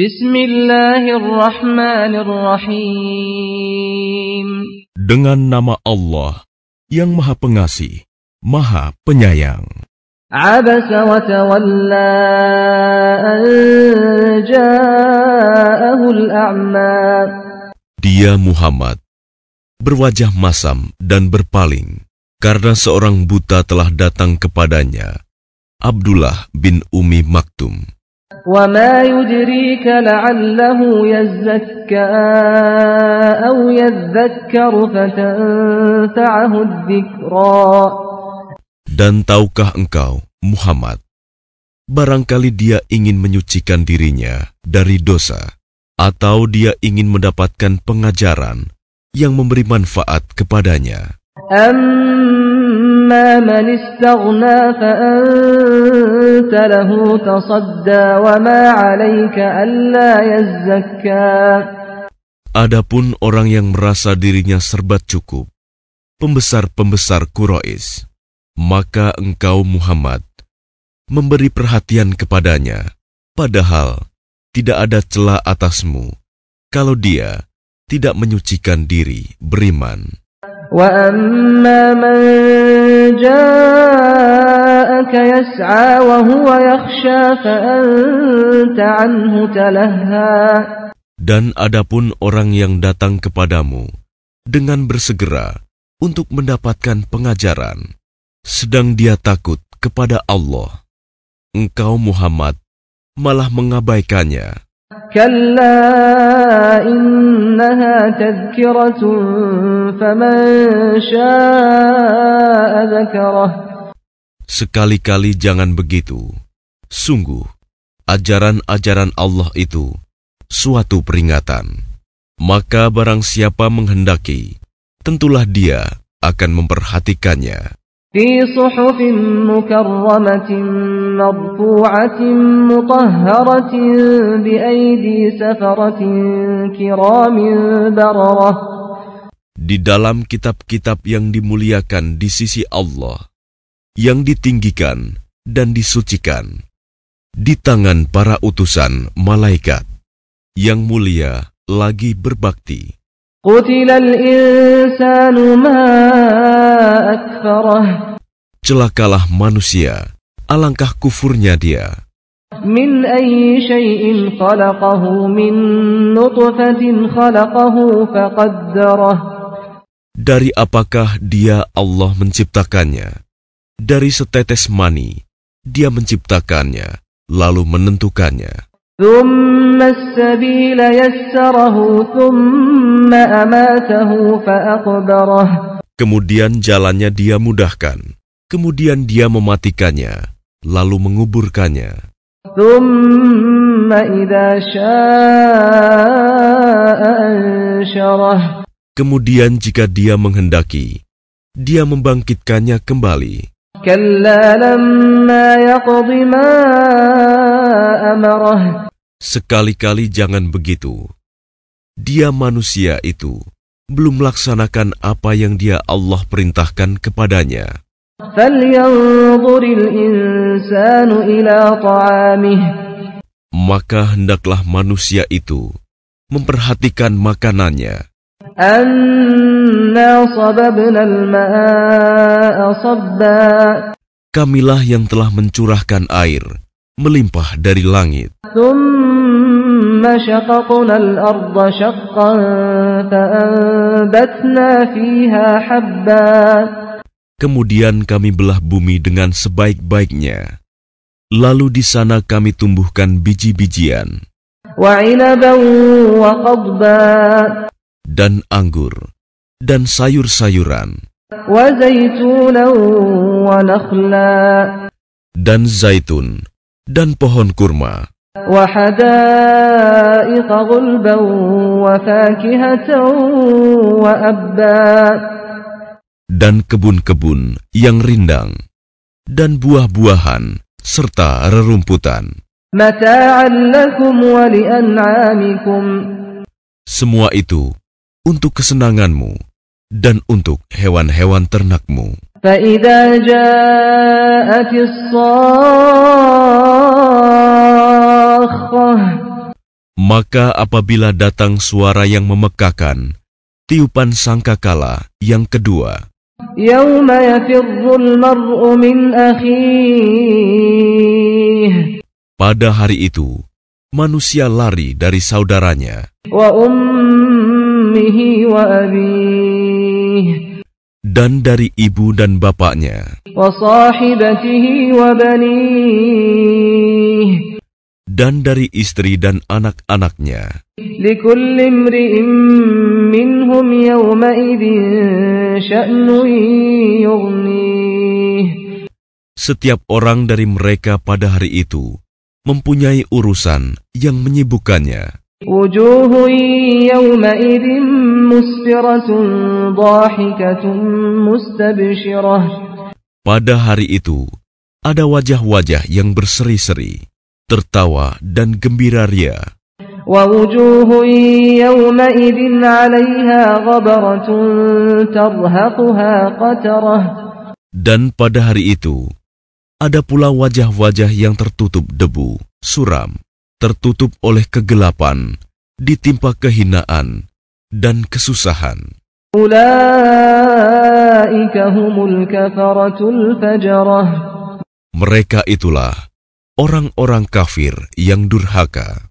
Bismillahirrahmanirrahim. Dengan nama Allah yang Maha Pengasih, Maha Penyayang. Dia Muhammad berwajah masam dan berpaling karena seorang buta telah datang kepadanya, Abdullah bin Umi Maktum. وما يدريك لعله يزكى أو يذكر فتنفعه الذكرى Dan tahukah engkau, Muhammad, barangkali dia ingin menyucikan dirinya dari dosa, atau dia ingin mendapatkan pengajaran yang memberi manfaat kepadanya. أما من استغنى فأنت له تصدى وما عليك ألا يزكى Adapun orang yang merasa dirinya serba cukup, pembesar-pembesar Quraisy, maka engkau Muhammad memberi perhatian kepadanya, padahal tidak ada celah atasmu kalau dia tidak menyucikan diri beriman. وأما من جاءك يسعى وهو يخشى فأنت عنه تلهى Dan adapun orang yang datang kepadamu dengan bersegera untuk mendapatkan pengajaran, sedang dia takut kepada Allah, engkau Muhammad malah mengabaikannya. كلا إنها تذكرة فمن شاء ذكره Sekali-kali jangan begitu. Sungguh, ajaran-ajaran Allah itu suatu peringatan. Maka barang siapa menghendaki, tentulah dia akan memperhatikannya. في صحف مكرمة مرفوعة مطهرة بأيدي سفرة كرام بررة Di dalam kitab-kitab yang dimuliakan di sisi Allah, yang ditinggikan dan disucikan, di tangan para utusan malaikat, yang mulia lagi berbakti. قتل الإنسان ما أكفره Celakalah manusia, alangkah kufurnya dia. من أي شيء خلقه من نطفة خلقه فقدره Dari apakah dia Allah menciptakannya? Dari setetes mani, dia menciptakannya, lalu menentukannya. ثم السبيل يسره ثم أماته فأقبره Kemudian jalannya dia mudahkan, kemudian dia mematikannya, lalu menguburkannya. ثم إذا شاء أنشره Kemudian jika dia menghendaki, dia membangkitkannya kembali. كلا لما يقض ما أمره Sekali-kali jangan begitu. Dia manusia itu belum melaksanakan apa yang dia Allah perintahkan kepadanya. Maka hendaklah manusia itu memperhatikan makanannya. Kamilah yang telah mencurahkan air melimpah dari langit. Kemudian kami belah bumi dengan sebaik-baiknya. Lalu di sana kami tumbuhkan biji-bijian dan anggur dan sayur-sayuran dan zaitun dan pohon kurma. Dan kebun-kebun yang rindang, dan buah-buahan, serta rerumputan. Semua itu untuk kesenanganmu dan untuk hewan-hewan ternakmu. فإذا جاءت الصاخة Maka apabila datang suara yang memekakan, tiupan sangkakala yang kedua, يوم يفر المرء من أخيه pada hari itu manusia lari dari saudaranya وأمه وأبيه dan dari ibu dan bapaknya, dan dari istri dan anak-anaknya. Setiap orang dari mereka pada hari itu mempunyai urusan yang menyibukkannya. وجوه يومئذ مسفرة ضاحكة مستبشرة Pada hari itu ada wajah-wajah yang berseri-seri, tertawa dan gembira ria. ووجوه يومئذ عليها غبرة ترهقها قترة Dan pada hari itu ada pula wajah-wajah yang tertutup debu, suram, tertutup oleh kegelapan, ditimpa kehinaan dan kesusahan. Mereka itulah orang-orang kafir yang durhaka.